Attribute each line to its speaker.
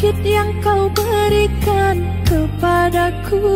Speaker 1: sakit yang kau berikan kepadaku.